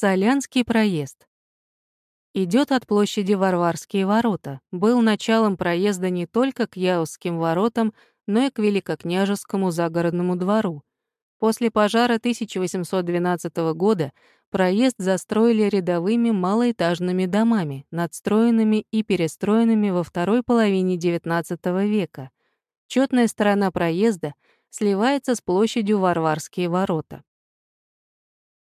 Солянский проезд. Идет от площади Варварские ворота. Был началом проезда не только к Яузским воротам, но и к Великокняжескому загородному двору. После пожара 1812 года проезд застроили рядовыми малоэтажными домами, надстроенными и перестроенными во второй половине XIX века. Четная сторона проезда сливается с площадью Варварские ворота.